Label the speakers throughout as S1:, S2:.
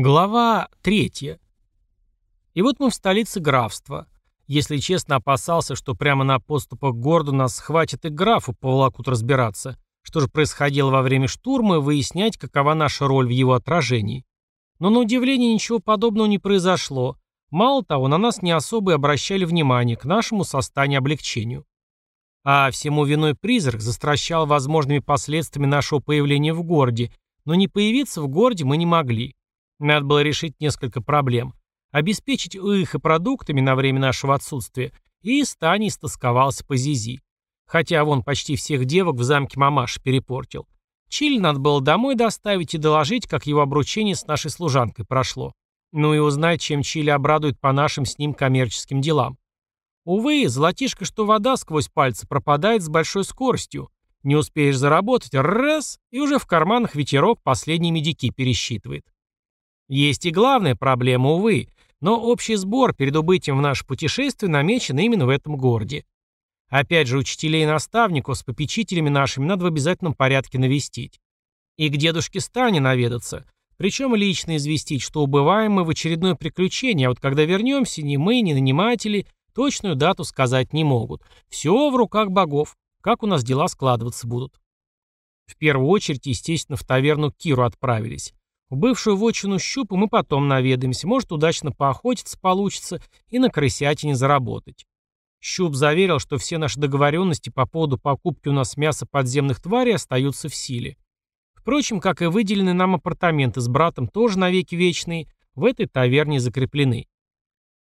S1: Глава третья. И вот мы в столице графства. Если честно, опасался, что прямо на подступах к городу нас схватят и графу поволокут разбираться, что же происходило во время штурма и выяснять, какова наша роль в его отражении. Но на удивление ничего подобного не произошло. Мало того, на нас не особо и обращали внимание к нашему состоянию облегчению. А всему виной призрак застращал возможными последствиями нашего появления в городе, но не появиться в городе мы не могли. Надо было решить несколько проблем. Обеспечить их и продуктами на время нашего отсутствия, и Стани истосковался по Зизи. Хотя вон почти всех девок в замке мамаш перепортил. Чиль надо было домой доставить и доложить, как его обручение с нашей служанкой прошло. Ну и узнать, чем Чили обрадует по нашим с ним коммерческим делам. Увы, золотишко, что вода сквозь пальцы пропадает с большой скоростью. Не успеешь заработать, раз, и уже в карманах ветерок последние медики пересчитывает. Есть и главная проблема, увы, но общий сбор перед убытием в наше путешествие намечен именно в этом городе. Опять же, учителей и наставников с попечителями нашими надо в обязательном порядке навестить. И к дедушке Стане наведаться. Причем лично известить, что убываем мы в очередное приключение, а вот когда вернемся, ни мы, ни наниматели точную дату сказать не могут. Все в руках богов. Как у нас дела складываться будут. В первую очередь, естественно, в таверну Киру отправились. В бывшую вотчину щупу мы потом наведаемся, может удачно поохотиться получится и на крысятине заработать. Щуп заверил, что все наши договоренности по поводу покупки у нас мяса подземных тварей остаются в силе. Впрочем, как и выделенные нам апартаменты с братом тоже навеки вечные, в этой таверне закреплены.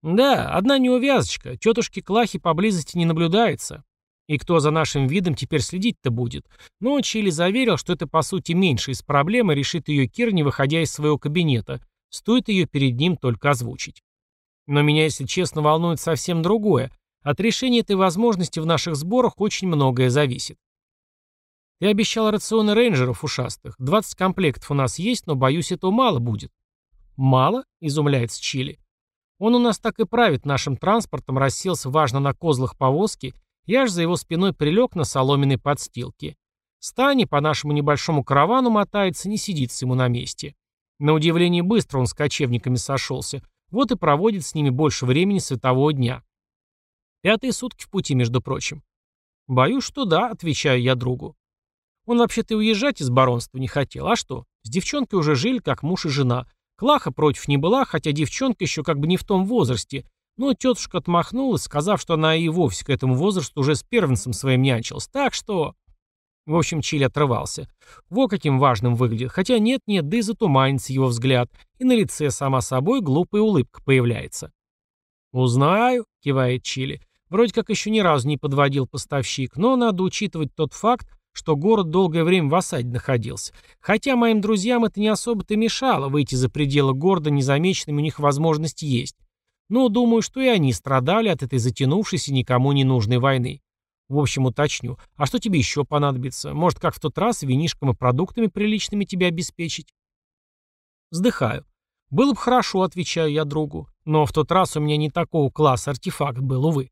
S1: Да, одна неувязочка, тетушки Клахи поблизости не наблюдается. И кто за нашим видом теперь следить-то будет? Но Чили заверил, что это по сути меньше из проблемы, решит ее Кир, не выходя из своего кабинета. Стоит ее перед ним только озвучить. Но меня, если честно, волнует совсем другое. От решения этой возможности в наших сборах очень многое зависит. Ты обещал рационы рейнджеров ушастых. 20 комплектов у нас есть, но, боюсь, этого мало будет. Мало? Изумляется Чили. Он у нас так и правит нашим транспортом, расселся важно на козлах повозки, я ж за его спиной прилег на соломенной подстилке. Стани по нашему небольшому каравану мотается, не сидится ему на месте. На удивление быстро он с кочевниками сошелся, вот и проводит с ними больше времени светового дня. Пятые сутки в пути, между прочим. Боюсь, что да, отвечаю я другу. Он вообще-то уезжать из баронства не хотел, а что? С девчонкой уже жили, как муж и жена. Клаха против не была, хотя девчонка еще как бы не в том возрасте, но тетушка отмахнулась, сказав, что она и вовсе к этому возрасту уже с первенцем своим нянчилась. Так что... В общем, Чили отрывался. Во каким важным выглядит. Хотя нет-нет, да и затуманится его взгляд. И на лице, сама собой, глупая улыбка появляется. «Узнаю», — кивает Чили. Вроде как еще ни разу не подводил поставщик, но надо учитывать тот факт, что город долгое время в осаде находился. Хотя моим друзьям это не особо-то мешало, выйти за пределы города незамеченными у них возможность есть. Но думаю, что и они страдали от этой затянувшейся никому не нужной войны. В общем, уточню. А что тебе еще понадобится? Может, как в тот раз, винишком и продуктами приличными тебя обеспечить? Вздыхаю. Было бы хорошо, отвечаю я другу. Но в тот раз у меня не такого класса артефакт был, увы.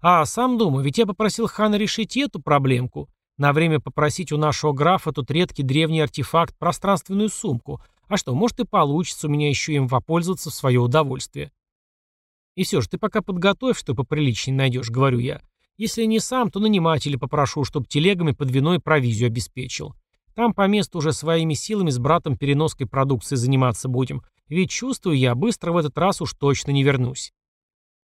S1: А, сам думаю, ведь я попросил хана решить эту проблемку. На время попросить у нашего графа тут редкий древний артефакт, пространственную сумку. А что, может и получится у меня еще им воспользоваться в свое удовольствие. И все же ты пока подготовь, что поприличнее найдешь, говорю я. Если не сам, то нанимателя попрошу, чтобы телегами под вино и провизию обеспечил. Там по месту уже своими силами с братом переноской продукции заниматься будем. Ведь чувствую я, быстро в этот раз уж точно не вернусь.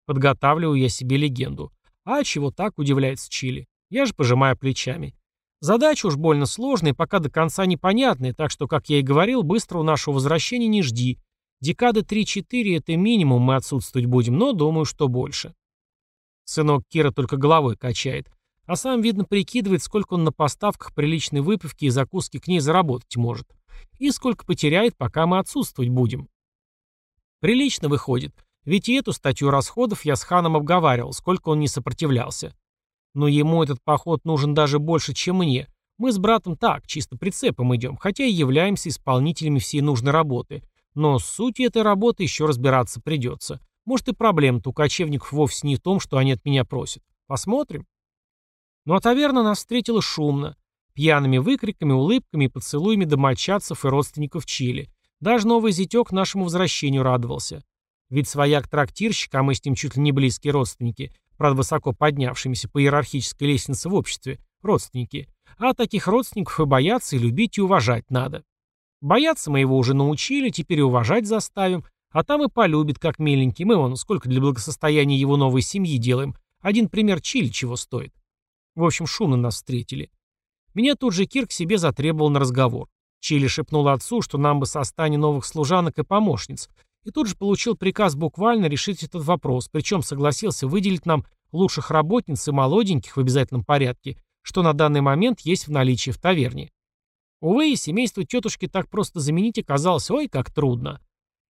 S1: Подготавливаю я себе легенду. А чего так, удивляется Чили. Я же пожимаю плечами. Задача уж больно сложная пока до конца непонятная, так что, как я и говорил, быстро у нашего возвращения не жди. Декады 3-4 это минимум мы отсутствовать будем, но думаю, что больше. Сынок Кира только головой качает. А сам, видно, прикидывает, сколько он на поставках приличной выпивки и закуски к ней заработать может. И сколько потеряет, пока мы отсутствовать будем. Прилично выходит. Ведь и эту статью расходов я с ханом обговаривал, сколько он не сопротивлялся. Но ему этот поход нужен даже больше, чем мне. Мы с братом так, чисто прицепом идем, хотя и являемся исполнителями всей нужной работы. Но с сутью этой работы еще разбираться придется. Может и проблема-то у кочевников вовсе не в том, что они от меня просят. Посмотрим. Ну а таверна нас встретила шумно. Пьяными выкриками, улыбками и поцелуями домочадцев и родственников Чили. Даже новый зятек нашему возвращению радовался. Ведь свояк-трактирщик, а мы с ним чуть ли не близкие родственники, правда высоко поднявшимися по иерархической лестнице в обществе, родственники. А таких родственников и бояться, и любить, и уважать надо. Бояться мы его уже научили, теперь и уважать заставим, а там и полюбит, как миленький. Мы вон сколько для благосостояния его новой семьи делаем. Один пример Чили чего стоит. В общем, шумно нас встретили. Меня тут же Кир к себе затребовал на разговор. Чили шепнул отцу, что нам бы состане новых служанок и помощниц, и тут же получил приказ буквально решить этот вопрос, причем согласился выделить нам лучших работниц и молоденьких в обязательном порядке, что на данный момент есть в наличии в таверне. Увы, семейство тетушки так просто заменить оказалось ой как трудно.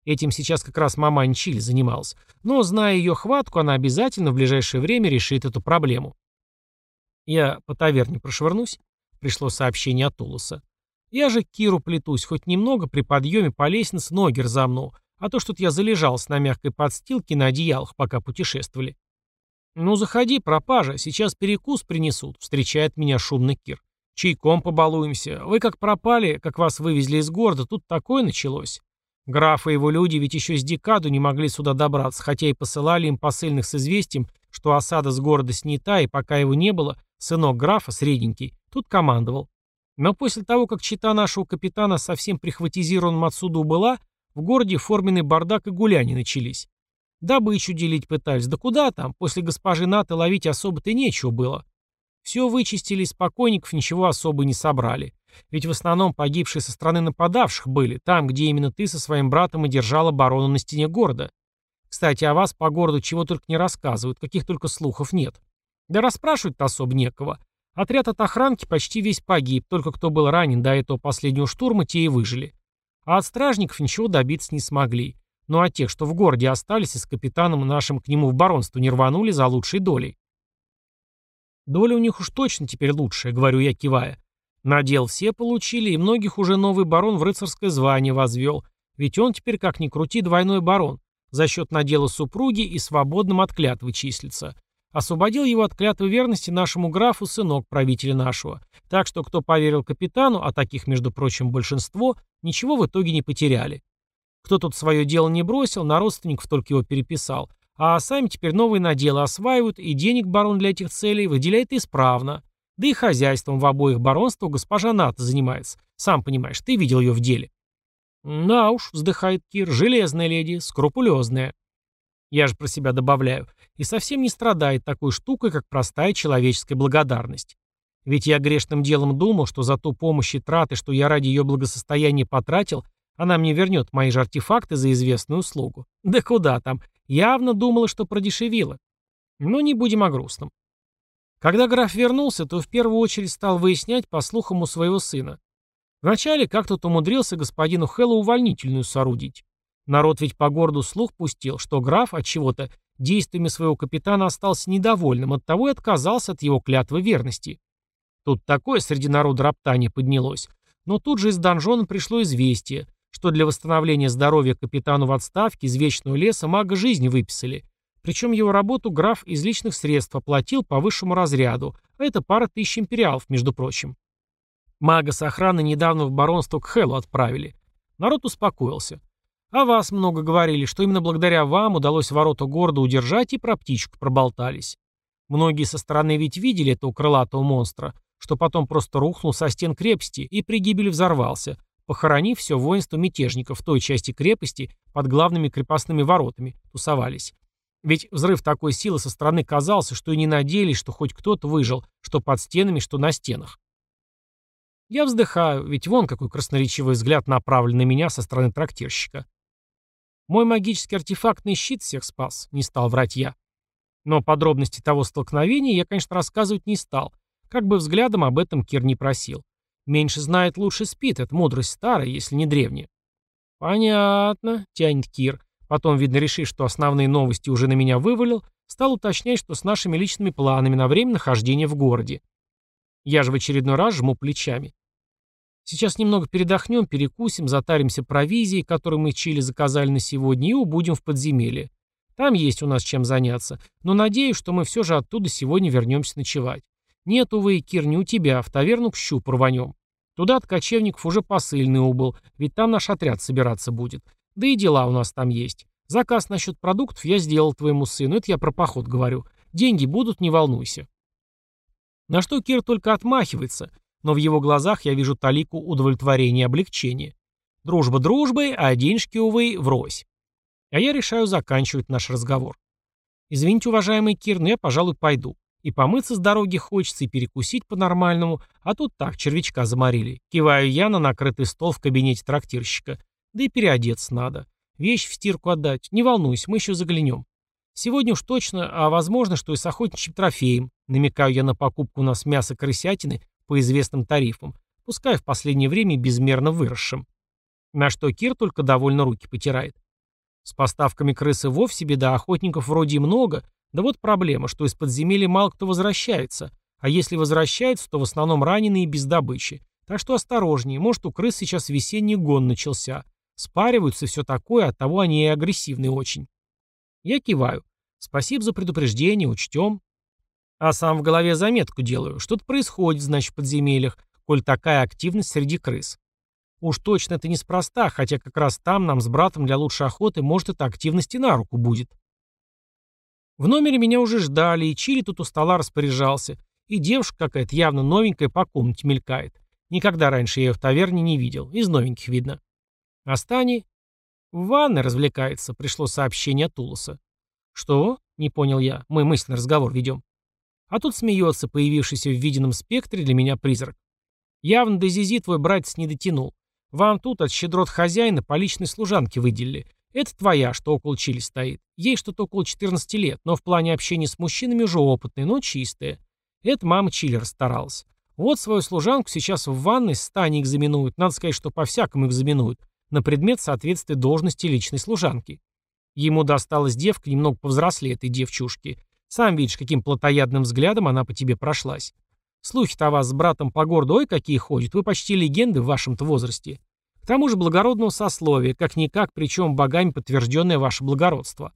S1: Этим сейчас как раз мама Чили занималась. Но, зная ее хватку, она обязательно в ближайшее время решит эту проблему. «Я по таверне прошвырнусь», — пришло сообщение от Улуса. «Я же к Киру плетусь, хоть немного при подъеме по лестнице ноги разомну, а то что-то я залежался на мягкой подстилке на одеялах, пока путешествовали». «Ну, заходи, пропажа, сейчас перекус принесут», — встречает меня шумный Кир. «Чайком побалуемся. Вы как пропали, как вас вывезли из города, тут такое началось. Граф и его люди ведь еще с декаду не могли сюда добраться, хотя и посылали им посыльных с известием, что осада с города снята, и пока его не было, сынок графа, средненький, тут командовал. Но после того, как чита нашего капитана совсем прихватизированным отсюда убыла, в городе форменный бардак и гуляния начались. Добычу делить пытались, да куда там, после госпожи Наты ловить особо-то нечего было. Все вычистили из покойников, ничего особо не собрали. Ведь в основном погибшие со стороны нападавших были, там, где именно ты со своим братом и держал оборону на стене города. Кстати, о вас по городу чего только не рассказывают, каких только слухов нет. Да расспрашивать-то особо некого. Отряд от охранки почти весь погиб, только кто был ранен до этого последнего штурма, те и выжили. А от стражников ничего добиться не смогли. Ну а тех, что в городе остались и с капитаном нашим к нему в баронство не рванули за лучшей долей. Доля у них уж точно теперь лучшая, говорю я, кивая. Надел все получили, и многих уже новый барон в рыцарское звание возвел, ведь он теперь, как ни крути, двойной барон, за счет надела супруги и свободным от клятвы числится. Освободил его от клятвы верности нашему графу сынок правителя нашего. Так что кто поверил капитану, а таких, между прочим, большинство, ничего в итоге не потеряли. Кто тут свое дело не бросил, на родственников только его переписал. А сами теперь новые наделы осваивают, и денег барон для этих целей выделяет исправно. Да и хозяйством в обоих баронствах госпожа Ната занимается. Сам понимаешь, ты видел ее в деле. Да уж, вздыхает Кир, железная леди, скрупулезная. Я же про себя добавляю. И совсем не страдает такой штукой, как простая человеческая благодарность. Ведь я грешным делом думал, что за ту помощь и траты, что я ради ее благосостояния потратил, она мне вернет мои же артефакты за известную услугу. Да куда там, явно думала, что продешевила. Но не будем о грустном. Когда граф вернулся, то в первую очередь стал выяснять по слухам у своего сына. Вначале как тут умудрился господину Хэллу увольнительную соорудить. Народ ведь по городу слух пустил, что граф от чего-то действиями своего капитана остался недовольным, оттого и отказался от его клятвы верности. Тут такое среди народа роптание поднялось. Но тут же из донжона пришло известие, что для восстановления здоровья капитану в отставке из Вечного леса мага жизни выписали – причем его работу граф из личных средств оплатил по высшему разряду, а это пара тысяч империалов, между прочим. Мага с охраны недавно в баронство к Хеллу отправили. Народ успокоился. А вас много говорили, что именно благодаря вам удалось ворота города удержать и про птичку проболтались. Многие со стороны ведь видели этого крылатого монстра, что потом просто рухнул со стен крепости и при гибели взорвался, похоронив все воинство мятежников в той части крепости под главными крепостными воротами, тусовались. Ведь взрыв такой силы со стороны казался, что и не надеялись, что хоть кто-то выжил, что под стенами, что на стенах. Я вздыхаю, ведь вон какой красноречивый взгляд направлен на меня со стороны трактирщика. Мой магический артефактный щит всех спас, не стал врать я. Но подробности того столкновения я, конечно, рассказывать не стал, как бы взглядом об этом Кир не просил. Меньше знает, лучше спит, это мудрость старая, если не древняя. «Понятно», — тянет Кир. Потом, видно, решив, что основные новости уже на меня вывалил, стал уточнять, что с нашими личными планами на время нахождения в городе. Я же в очередной раз жму плечами. Сейчас немного передохнем, перекусим, затаримся провизией, которую мы Чили заказали на сегодня, и убудем в подземелье. Там есть у нас чем заняться, но надеюсь, что мы все же оттуда сегодня вернемся ночевать. Нет, увы, Кир, не у тебя, в таверну к щупу рванем. Туда от кочевников уже посыльный убыл, ведь там наш отряд собираться будет. Да и дела у нас там есть. Заказ насчет продуктов я сделал твоему сыну, это я про поход говорю. Деньги будут, не волнуйся. На что Кир только отмахивается, но в его глазах я вижу талику удовлетворения и облегчения. Дружба дружбой, а денежки, увы, врозь. А я решаю заканчивать наш разговор. Извините, уважаемый Кир, но я, пожалуй, пойду. И помыться с дороги хочется, и перекусить по-нормальному, а тут так, червячка заморили. Киваю я на накрытый стол в кабинете трактирщика. Да и переодеться надо. Вещь в стирку отдать. Не волнуйся, мы еще заглянем. Сегодня уж точно, а возможно, что и с охотничьим трофеем. Намекаю я на покупку у нас мяса крысятины по известным тарифам, пускай в последнее время безмерно выросшим. На что Кир только довольно руки потирает. С поставками крысы вовсе беда, охотников вроде и много, да вот проблема, что из подземелья мало кто возвращается, а если возвращается, то в основном раненые и без добычи. Так что осторожнее, может у крыс сейчас весенний гон начался. Спариваются все такое, оттого они и агрессивны очень. Я киваю. Спасибо за предупреждение, учтем. А сам в голове заметку делаю. Что-то происходит, значит, в подземельях, коль такая активность среди крыс. Уж точно это неспроста, хотя как раз там нам с братом для лучшей охоты может эта активность и на руку будет. В номере меня уже ждали, и Чили тут у стола распоряжался, и девушка какая-то явно новенькая по комнате мелькает. Никогда раньше я ее в таверне не видел, из новеньких видно. Астани в ванной развлекается, пришло сообщение от Улуса. Что? Не понял я, мы мысленный разговор ведем. А тут смеется появившийся в виденном спектре для меня призрак. Явно до Зизи твой братец не дотянул. Вам тут от щедрот хозяина по личной служанке выделили. Это твоя, что около Чили стоит. Ей что-то около 14 лет, но в плане общения с мужчинами уже опытная, но чистая. Это мама Чили расстаралась. Вот свою служанку сейчас в ванной с Таней экзаменуют. Надо сказать, что по-всякому экзаменуют. На предмет соответствия должности личной служанки. Ему досталась девка немного повзрослее этой девчушки. Сам видишь, каким плотоядным взглядом она по тебе прошлась. Слухи-то о вас с братом по городу ой какие ходят. Вы почти легенды в вашем-то возрасте. К тому же благородного сословия, как-никак, причем богами подтвержденное ваше благородство.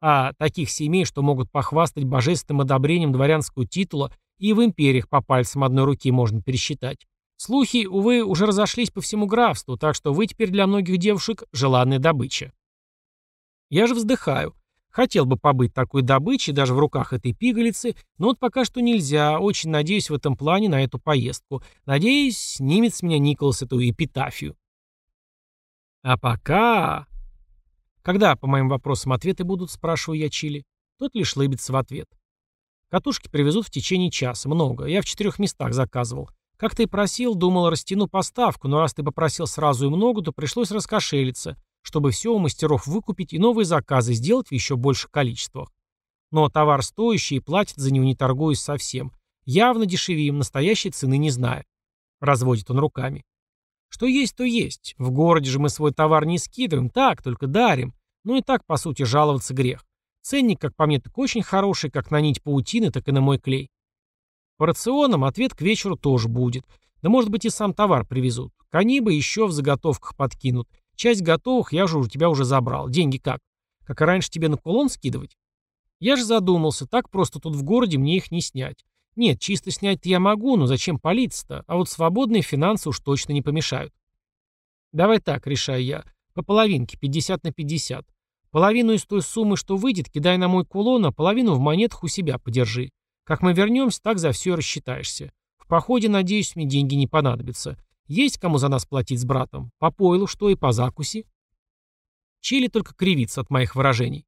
S1: А таких семей, что могут похвастать божественным одобрением дворянского титула, и в империях по пальцам одной руки можно пересчитать. Слухи, увы, уже разошлись по всему графству, так что вы теперь для многих девушек желанная добыча. Я же вздыхаю. Хотел бы побыть такой добычей даже в руках этой пигалицы, но вот пока что нельзя. Очень надеюсь в этом плане на эту поездку. Надеюсь, снимет с меня Николас эту эпитафию. А пока... Когда, по моим вопросам, ответы будут, спрашиваю я Чили. Тот лишь лыбится в ответ. Катушки привезут в течение часа. Много. Я в четырех местах заказывал. Как ты и просил, думал, растяну поставку, но раз ты попросил сразу и много, то пришлось раскошелиться, чтобы все у мастеров выкупить и новые заказы сделать в еще больших количествах. Но товар стоящий и платит за него не торгуясь совсем. Явно дешевим, настоящей цены не зная. Разводит он руками. Что есть, то есть. В городе же мы свой товар не скидываем, так, только дарим. Ну и так, по сути, жаловаться грех. Ценник, как по мне, так очень хороший, как на нить паутины, так и на мой клей. По рационам ответ к вечеру тоже будет. Да может быть и сам товар привезут. Кони бы еще в заготовках подкинут. Часть готовых я же у тебя уже забрал. Деньги как? Как и раньше тебе на кулон скидывать? Я же задумался, так просто тут в городе мне их не снять. Нет, чисто снять я могу, но зачем палиться-то? А вот свободные финансы уж точно не помешают. Давай так, решаю я. По половинке, 50 на 50. Половину из той суммы, что выйдет, кидай на мой кулон, а половину в монетах у себя подержи. Как мы вернемся, так за все рассчитаешься. В походе, надеюсь, мне деньги не понадобятся. Есть кому за нас платить с братом? По пойлу что и по закуси? Чили только кривится от моих выражений.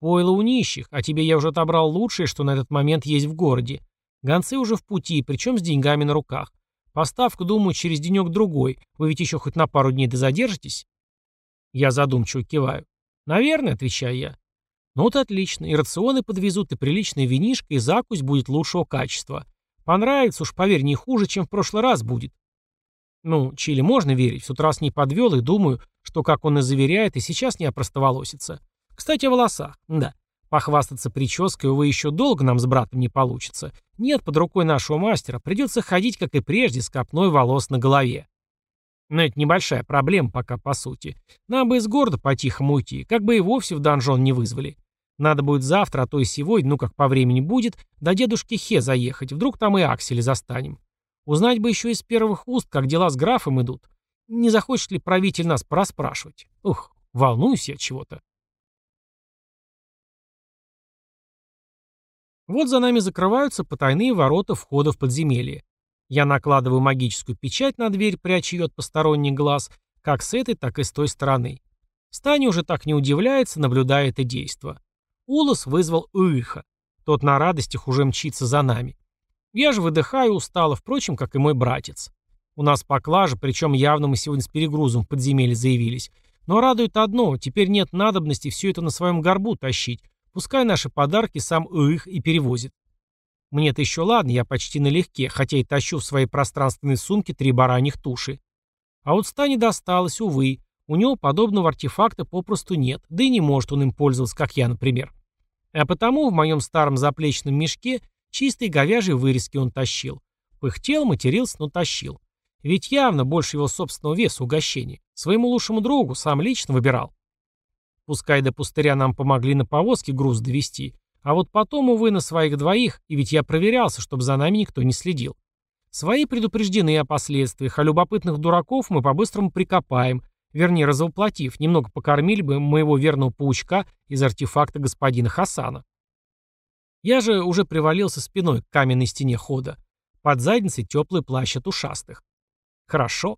S1: Пойло у нищих, а тебе я уже отобрал лучшее, что на этот момент есть в городе. Гонцы уже в пути, причем с деньгами на руках. Поставку, думаю, через денек-другой. Вы ведь еще хоть на пару дней дозадержитесь?» Я задумчиво киваю. «Наверное», — отвечаю я. «Ну вот отлично. И рационы подвезут, и приличная винишка, и закусь будет лучшего качества. Понравится уж, поверь, не хуже, чем в прошлый раз будет». Ну, Чили можно верить, в тот раз не подвел, и думаю, что, как он и заверяет, и сейчас не опростоволосится. Кстати, о волосах. Да. Похвастаться прической, увы, еще долго нам с братом не получится. Нет под рукой нашего мастера, придется ходить, как и прежде, с копной волос на голове. Но это небольшая проблема пока, по сути. Нам бы из города по-тихому уйти, как бы и вовсе в донжон не вызвали. Надо будет завтра, а то и сегодня, ну как по времени будет, до дедушки Хе заехать, вдруг там и Акселя застанем. Узнать бы еще из первых уст, как дела с графом идут. Не захочет ли правитель нас проспрашивать? Ух, волнуюсь я чего-то. Вот за нами закрываются потайные ворота входа в подземелье. Я накладываю магическую печать на дверь, пряча ее от посторонних глаз, как с этой, так и с той стороны. Стани уже так не удивляется, наблюдая это действо. Улос вызвал Уиха. Тот на радостях уже мчится за нами. Я же выдыхаю устало, впрочем, как и мой братец. У нас поклажа, причем явно мы сегодня с перегрузом в подземелье заявились. Но радует одно, теперь нет надобности все это на своем горбу тащить. Пускай наши подарки сам Уих и перевозит. Мне-то еще ладно, я почти налегке, хотя и тащу в своей пространственной сумке три бараньих туши. А вот Стане досталось, увы. У него подобного артефакта попросту нет, да и не может он им пользоваться, как я, например. А потому в моем старом заплечном мешке чистые говяжьи вырезки он тащил. Пыхтел, матерился, но тащил. Ведь явно больше его собственного веса угощения. Своему лучшему другу сам лично выбирал. Пускай до пустыря нам помогли на повозке груз довести, а вот потом, увы, на своих двоих, и ведь я проверялся, чтобы за нами никто не следил. Свои предупреждены о последствиях, а любопытных дураков мы по-быстрому прикопаем, вернее, разоплатив, немного покормили бы моего верного паучка из артефакта господина Хасана. Я же уже привалился спиной к каменной стене хода. Под задницей теплый плащ от ушастых. Хорошо.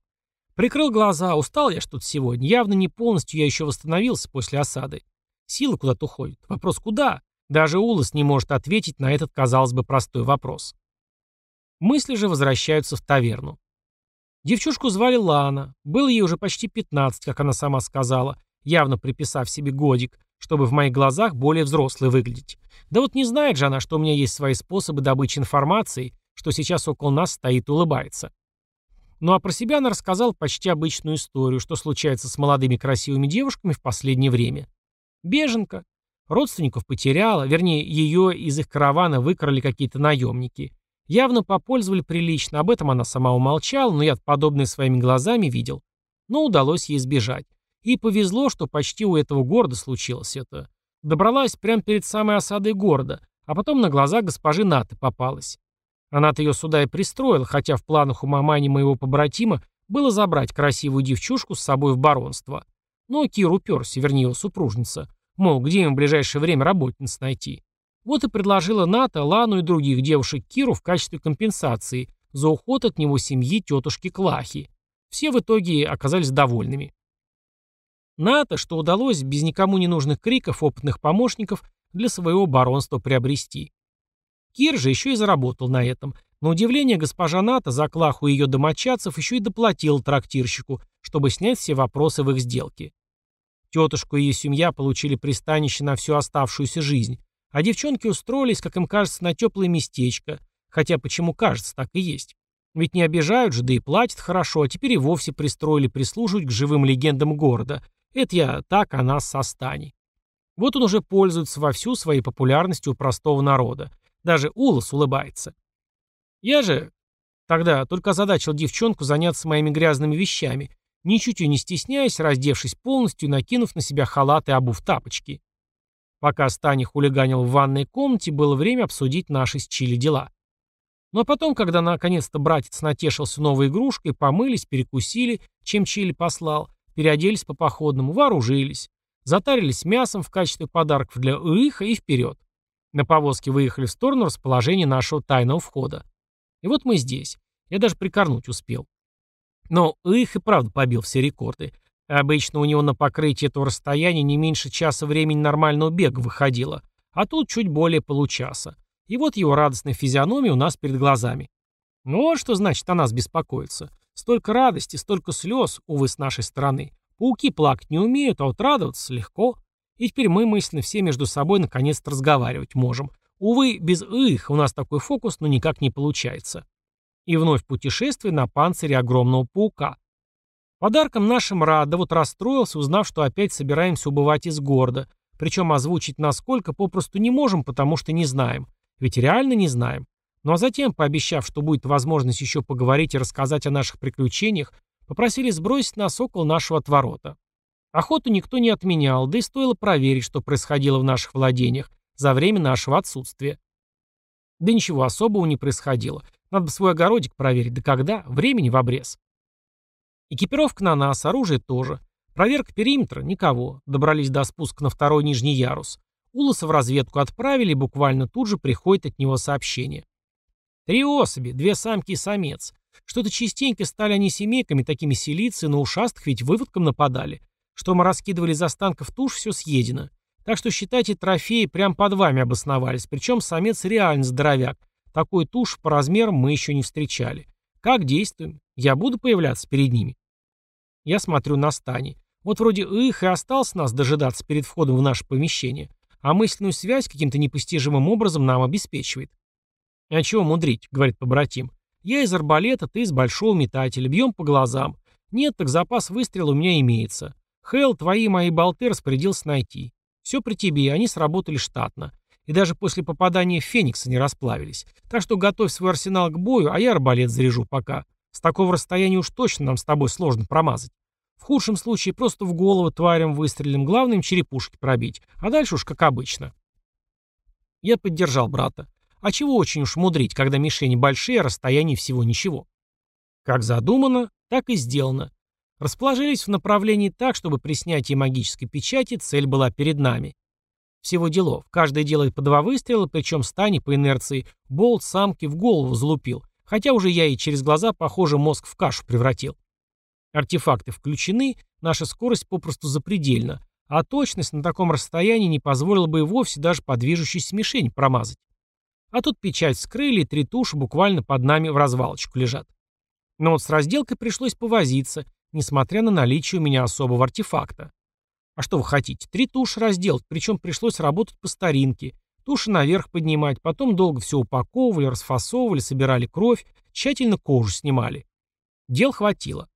S1: Прикрыл глаза, устал я что-то сегодня. Явно не полностью я еще восстановился после осады. Силы куда-то уходят. Вопрос куда? Даже Улас не может ответить на этот, казалось бы, простой вопрос. Мысли же возвращаются в таверну. Девчушку звали Лана. Было ей уже почти 15, как она сама сказала, явно приписав себе годик, чтобы в моих глазах более взрослой выглядеть. Да вот не знает же она, что у меня есть свои способы добычи информации, что сейчас около нас стоит и улыбается. Ну а про себя она рассказала почти обычную историю, что случается с молодыми красивыми девушками в последнее время. Беженка, Родственников потеряла, вернее, ее из их каравана выкрали какие-то наемники. Явно попользовали прилично, об этом она сама умолчала, но я подобное своими глазами видел. Но удалось ей сбежать. И повезло, что почти у этого города случилось это. Добралась прямо перед самой осадой города, а потом на глаза госпожи Наты попалась. Она-то ее сюда и пристроила, хотя в планах у мамани моего побратима было забрать красивую девчушку с собой в баронство. Но Кир уперся, вернее его супружница. Мол, где им в ближайшее время работниц найти? Вот и предложила Ната, Лану и других девушек Киру в качестве компенсации за уход от него семьи тетушки Клахи. Все в итоге оказались довольными. Ната, что удалось без никому не нужных криков опытных помощников для своего баронства приобрести. Кир же еще и заработал на этом. На удивление госпожа Ната за Клаху ее домочадцев еще и доплатила трактирщику, чтобы снять все вопросы в их сделке. Тетушку и ее семья получили пристанище на всю оставшуюся жизнь, а девчонки устроились, как им кажется, на теплое местечко, хотя почему кажется, так и есть. Ведь не обижают же, да и платят хорошо, а теперь и вовсе пристроили прислуживать к живым легендам города. Это я так о нас со Стани. Вот он уже пользуется вовсю своей популярностью у простого народа. Даже Улас улыбается. Я же тогда только озадачил девчонку заняться моими грязными вещами, ничуть и не стесняясь, раздевшись полностью, накинув на себя халат и обув тапочки. Пока Стани хулиганил в ванной комнате, было время обсудить наши с Чили дела. Но потом, когда наконец-то братец натешился новой игрушкой, помылись, перекусили, чем Чили послал, переоделись по походному, вооружились, затарились мясом в качестве подарков для Уиха и вперед. На повозке выехали в сторону расположения нашего тайного входа. И вот мы здесь. Я даже прикорнуть успел. Но их и правда побил все рекорды. Обычно у него на покрытии этого расстояния не меньше часа времени нормального бега выходило, а тут чуть более получаса. И вот его радостная физиономия у нас перед глазами. Ну вот что значит о нас беспокоиться. Столько радости, столько слез, увы, с нашей стороны. Пауки плакать не умеют, а вот радоваться легко. И теперь мы мысленно все между собой наконец-то разговаривать можем. Увы, без «их» у нас такой фокус, но никак не получается. И вновь путешествие на панцире огромного паука. Подарком нашим рад, да вот расстроился, узнав, что опять собираемся убывать из города. Причем озвучить насколько попросту не можем, потому что не знаем. Ведь реально не знаем. Ну а затем, пообещав, что будет возможность еще поговорить и рассказать о наших приключениях, попросили сбросить нас около нашего отворота. Охоту никто не отменял, да и стоило проверить, что происходило в наших владениях за время нашего отсутствия. Да ничего особого не происходило. Надо бы свой огородик проверить. Да когда? Времени в обрез. Экипировка на нас, оружие тоже. Проверка периметра – никого. Добрались до спуска на второй нижний ярус. Улоса в разведку отправили, и буквально тут же приходит от него сообщение. Три особи, две самки и самец. Что-то частенько стали они семейками, такими селиться, на ушастых ведь выводком нападали. Что мы раскидывали из останков туш, все съедено. Так что, считайте, трофеи прям под вами обосновались, причем самец реально здоровяк. Такой туш по размерам мы еще не встречали. Как действуем? Я буду появляться перед ними. Я смотрю на стани. Вот вроде их и остался нас дожидаться перед входом в наше помещение, а мысленную связь каким-то непостижимым образом нам обеспечивает. «А чего мудрить?» — говорит побратим. «Я из арбалета, ты из большого метателя. Бьем по глазам. Нет, так запас выстрела у меня имеется. Хелл, твои мои болты распорядился найти. Все при тебе, они сработали штатно. И даже после попадания в Феникса не расплавились. Так что готовь свой арсенал к бою, а я арбалет заряжу пока. С такого расстояния уж точно нам с тобой сложно промазать. В худшем случае просто в голову тварям выстрелим, главное им черепушки пробить, а дальше уж как обычно. Я поддержал брата. А чего очень уж мудрить, когда мишени большие, а расстояние всего ничего. Как задумано, так и сделано. Расположились в направлении так, чтобы при снятии магической печати цель была перед нами. Всего делов. Каждый делает по два выстрела, причем Стани по инерции болт самки в голову залупил, хотя уже я и через глаза, похоже, мозг в кашу превратил. Артефакты включены, наша скорость попросту запредельна, а точность на таком расстоянии не позволила бы и вовсе даже по движущейся мишень промазать. А тут печать скрыли, и три туши буквально под нами в развалочку лежат. Но вот с разделкой пришлось повозиться, несмотря на наличие у меня особого артефакта. А что вы хотите? Три туши разделать, причем пришлось работать по старинке. Туши наверх поднимать, потом долго все упаковывали, расфасовывали, собирали кровь, тщательно кожу снимали. Дел хватило.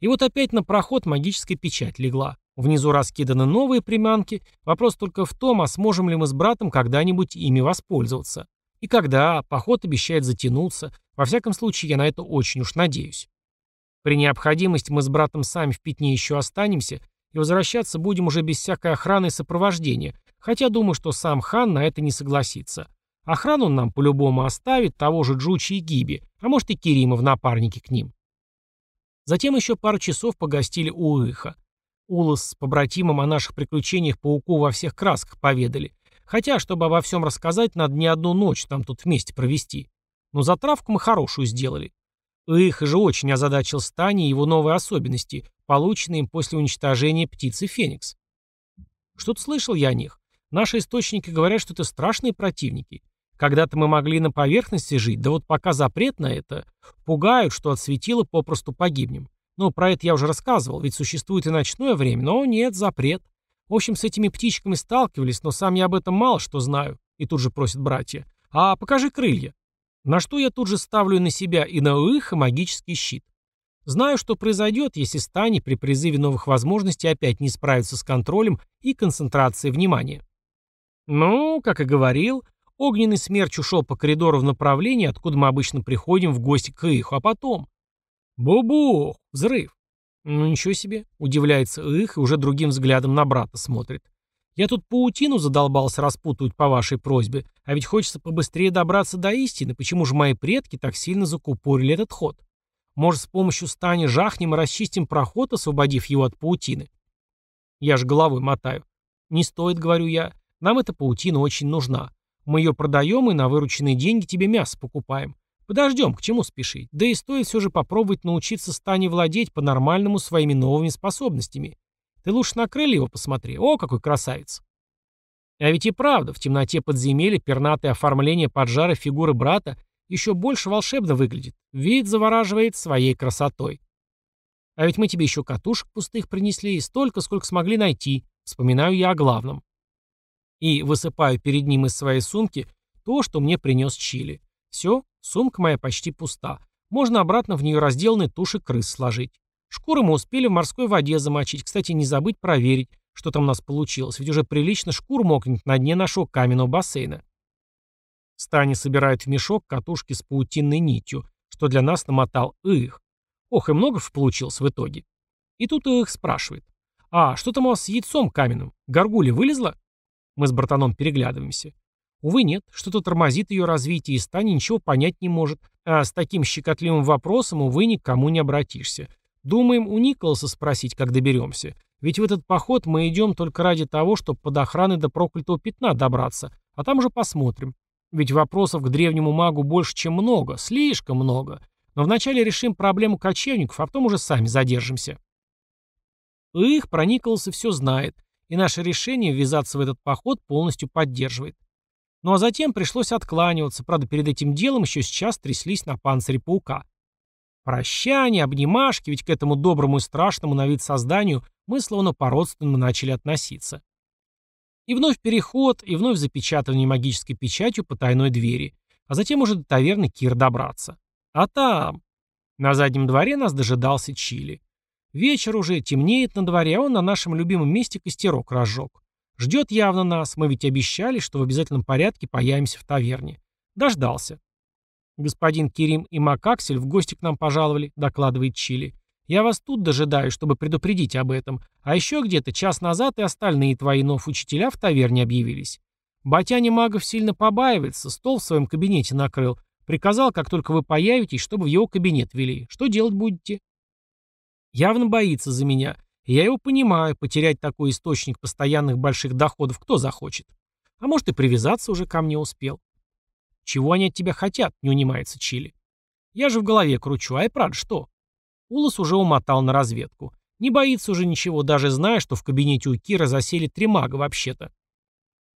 S1: И вот опять на проход магическая печать легла. Внизу раскиданы новые приманки. Вопрос только в том, а сможем ли мы с братом когда-нибудь ими воспользоваться. И когда, поход обещает затянуться. Во всяком случае, я на это очень уж надеюсь. При необходимости мы с братом сами в пятне еще останемся, и возвращаться будем уже без всякой охраны и сопровождения, хотя думаю, что сам хан на это не согласится. Охрану он нам по-любому оставит, того же Джучи и Гиби, а может и Кирима в напарнике к ним. Затем еще пару часов погостили у Иха. Улас с побратимом о наших приключениях пауку во всех красках поведали. Хотя, чтобы обо всем рассказать, надо не одну ночь там тут вместе провести. Но затравку мы хорошую сделали. Их же очень озадачил Стани и его новые особенности, полученные им после уничтожения птицы Феникс. Что-то слышал я о них. Наши источники говорят, что это страшные противники. Когда-то мы могли на поверхности жить, да вот пока запрет на это, пугают, что от светила попросту погибнем. Ну, про это я уже рассказывал, ведь существует и ночное время, но нет, запрет. В общем, с этими птичками сталкивались, но сам я об этом мало что знаю. И тут же просят братья. А покажи крылья. На что я тут же ставлю на себя и на их магический щит. Знаю, что произойдет, если Стани при призыве новых возможностей опять не справится с контролем и концентрацией внимания. Ну, как и говорил, огненный смерч ушел по коридору в направлении, откуда мы обычно приходим в гости к их, а потом... Бу-бух! Взрыв! Ну ничего себе, удивляется их и уже другим взглядом на брата смотрит. Я тут паутину задолбался распутывать по вашей просьбе, а ведь хочется побыстрее добраться до истины, почему же мои предки так сильно закупорили этот ход? Может, с помощью стани жахнем и расчистим проход, освободив его от паутины? Я же головой мотаю. Не стоит, говорю я, нам эта паутина очень нужна. Мы ее продаем и на вырученные деньги тебе мясо покупаем. Подождем, к чему спешить? Да и стоит все же попробовать научиться стане владеть по-нормальному своими новыми способностями. Ты лучше на крылья его посмотри. О, какой красавец. А ведь и правда, в темноте подземелья пернатое оформление поджара фигуры брата еще больше волшебно выглядит. Вид завораживает своей красотой. А ведь мы тебе еще катушек пустых принесли, столько, сколько смогли найти. Вспоминаю я о главном. И высыпаю перед ним из своей сумки то, что мне принес Чили. Все, сумка моя почти пуста. Можно обратно в нее разделанные туши крыс сложить. Шкуры мы успели в морской воде замочить. Кстати, не забыть проверить, что там у нас получилось, ведь уже прилично шкур мокнет на дне нашего каменного бассейна. Стани собирает в мешок катушки с паутинной нитью, что для нас намотал их. Ох, и много же получилось в итоге. И тут их спрашивает. «А, что там у вас с яйцом каменным? Горгуля вылезла?» Мы с братаном переглядываемся. Увы, нет, что-то тормозит ее развитие, и Стани ничего понять не может. А с таким щекотливым вопросом, увы, никому не обратишься. Думаем у Николаса спросить, как доберемся. Ведь в этот поход мы идем только ради того, чтобы под охраной до проклятого пятна добраться, а там уже посмотрим. Ведь вопросов к древнему магу больше, чем много, слишком много. Но вначале решим проблему кочевников, а потом уже сами задержимся. Их про Николаса все знает, и наше решение ввязаться в этот поход полностью поддерживает. Ну а затем пришлось откланиваться, правда перед этим делом еще сейчас тряслись на панцире паука. Прощание, обнимашки, ведь к этому доброму и страшному на вид созданию мы словно по-родственному начали относиться. И вновь переход, и вновь запечатывание магической печатью по тайной двери, а затем уже до таверны Кир добраться. А там... На заднем дворе нас дожидался Чили. Вечер уже, темнеет на дворе, а он на нашем любимом месте костерок разжег. Ждет явно нас, мы ведь обещали, что в обязательном порядке появимся в таверне. Дождался. Господин Кирим и Макаксель в гости к нам пожаловали, докладывает Чили. Я вас тут дожидаюсь, чтобы предупредить об этом. А еще где-то час назад и остальные твои нов учителя в таверне объявились. Батяня магов сильно побаивается, стол в своем кабинете накрыл. Приказал, как только вы появитесь, чтобы в его кабинет вели. Что делать будете? Явно боится за меня. я его понимаю, потерять такой источник постоянных больших доходов кто захочет? А может и привязаться уже ко мне успел. Чего они от тебя хотят, не унимается Чили. Я же в голове кручу, а и правда что? Улас уже умотал на разведку. Не боится уже ничего, даже зная, что в кабинете у Кира засели три мага вообще-то.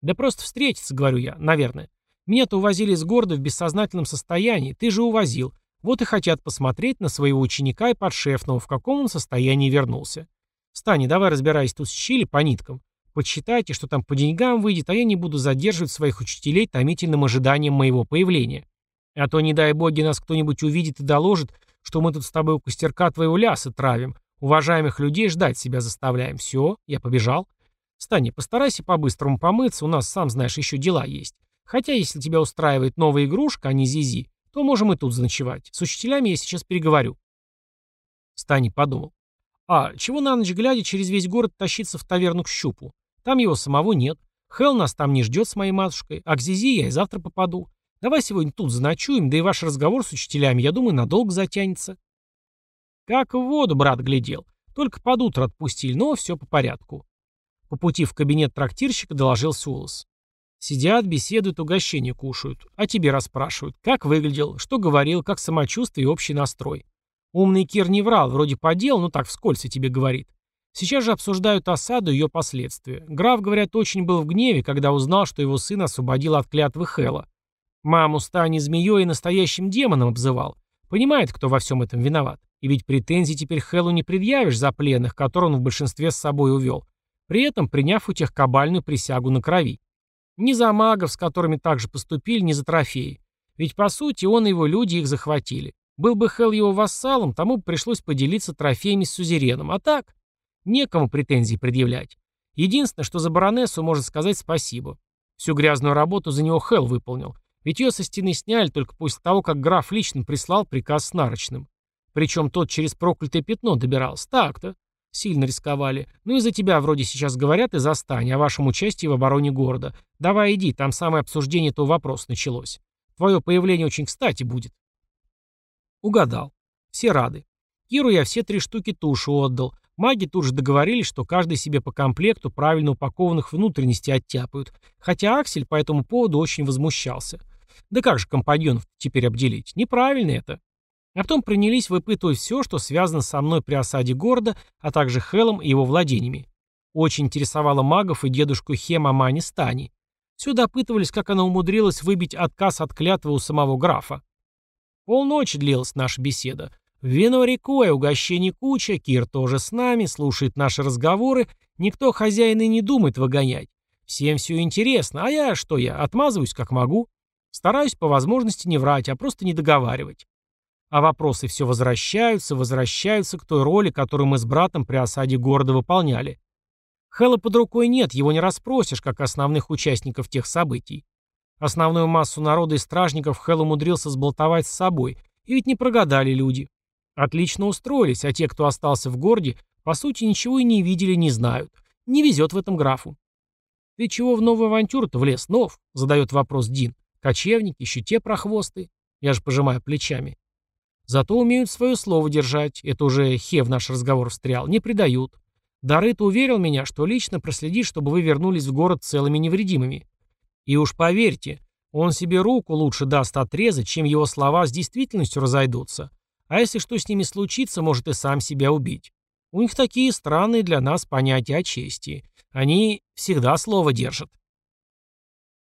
S1: Да просто встретиться, говорю я, наверное. Меня-то увозили из города в бессознательном состоянии, ты же увозил. Вот и хотят посмотреть на своего ученика и подшефного, в каком он состоянии вернулся. Стани, давай разбирайся тут с Чили по ниткам. Подсчитайте, что там по деньгам выйдет, а я не буду задерживать своих учителей томительным ожиданием моего появления. А то, не дай боги, нас кто-нибудь увидит и доложит, что мы тут с тобой у костерка твоего ляса травим, уважаемых людей ждать себя заставляем. Все, я побежал. Стани, постарайся по-быстрому помыться, у нас, сам знаешь, еще дела есть. Хотя, если тебя устраивает новая игрушка, а не Зизи, то можем и тут заночевать. С учителями я сейчас переговорю. Стани подумал. А, чего на ночь глядя через весь город тащиться в таверну к щупу? Там его самого нет. Хел нас там не ждет с моей матушкой, а к Зизи я и завтра попаду. Давай сегодня тут заночуем, да и ваш разговор с учителями, я думаю, надолго затянется. Как в воду, брат, глядел. Только под утро отпустили, но все по порядку. По пути в кабинет трактирщика доложил Сулос. Сидят, беседуют, угощения кушают. А тебе расспрашивают, как выглядел, что говорил, как самочувствие и общий настрой. Умный Кир не врал, вроде по делу, но так вскользь тебе говорит. Сейчас же обсуждают осаду и ее последствия. Граф, говорят, очень был в гневе, когда узнал, что его сын освободил от клятвы Хэла. Маму Стани змеей и настоящим демоном обзывал. Понимает, кто во всем этом виноват. И ведь претензий теперь Хэллу не предъявишь за пленных, которых он в большинстве с собой увел, при этом приняв у тех кабальную присягу на крови. Ни за магов, с которыми также поступили, ни за трофеи. Ведь, по сути, он и его люди их захватили. Был бы Хелл его вассалом, тому бы пришлось поделиться трофеями с сузереном. А так, некому претензий предъявлять. Единственное, что за баронессу может сказать спасибо. Всю грязную работу за него Хелл выполнил. Ведь ее со стены сняли только после того, как граф лично прислал приказ с нарочным. Причем тот через проклятое пятно добирался. Так-то. Сильно рисковали. Ну и за тебя вроде сейчас говорят из Астани о вашем участии в обороне города. Давай иди, там самое обсуждение этого вопроса началось. Твое появление очень кстати будет. Угадал. Все рады. Киру я все три штуки туши отдал. Маги тут же договорились, что каждый себе по комплекту правильно упакованных внутренностей оттяпают. Хотя Аксель по этому поводу очень возмущался. Да как же компаньонов теперь обделить? Неправильно это. А потом принялись выпытывать все, что связано со мной при осаде города, а также Хелом и его владениями. Очень интересовало магов и дедушку Хема Мани Стани. Все допытывались, как она умудрилась выбить отказ от клятвы у самого графа. Полночи длилась наша беседа. Вино рекой, угощений куча, Кир тоже с нами, слушает наши разговоры, никто хозяина не думает выгонять. Всем все интересно, а я, что я, отмазываюсь как могу. Стараюсь по возможности не врать, а просто не договаривать. А вопросы все возвращаются, возвращаются к той роли, которую мы с братом при осаде города выполняли. Хэлла под рукой нет, его не расспросишь, как основных участников тех событий. Основную массу народа и стражников Хэл умудрился сболтовать с собой, и ведь не прогадали люди. Отлично устроились, а те, кто остался в городе, по сути ничего и не видели, не знают. Не везет в этом графу. «Ты чего в новую авантюру-то влез, Нов?» — задает вопрос Дин. «Кочевники, еще те прохвосты». Я же пожимаю плечами. Зато умеют свое слово держать. Это уже Хе в наш разговор встрял. Не предают. Дарыт уверил меня, что лично проследит, чтобы вы вернулись в город целыми невредимыми. И уж поверьте, он себе руку лучше даст отрезать, чем его слова с действительностью разойдутся. А если что с ними случится, может и сам себя убить. У них такие странные для нас понятия о чести. Они всегда слово держат.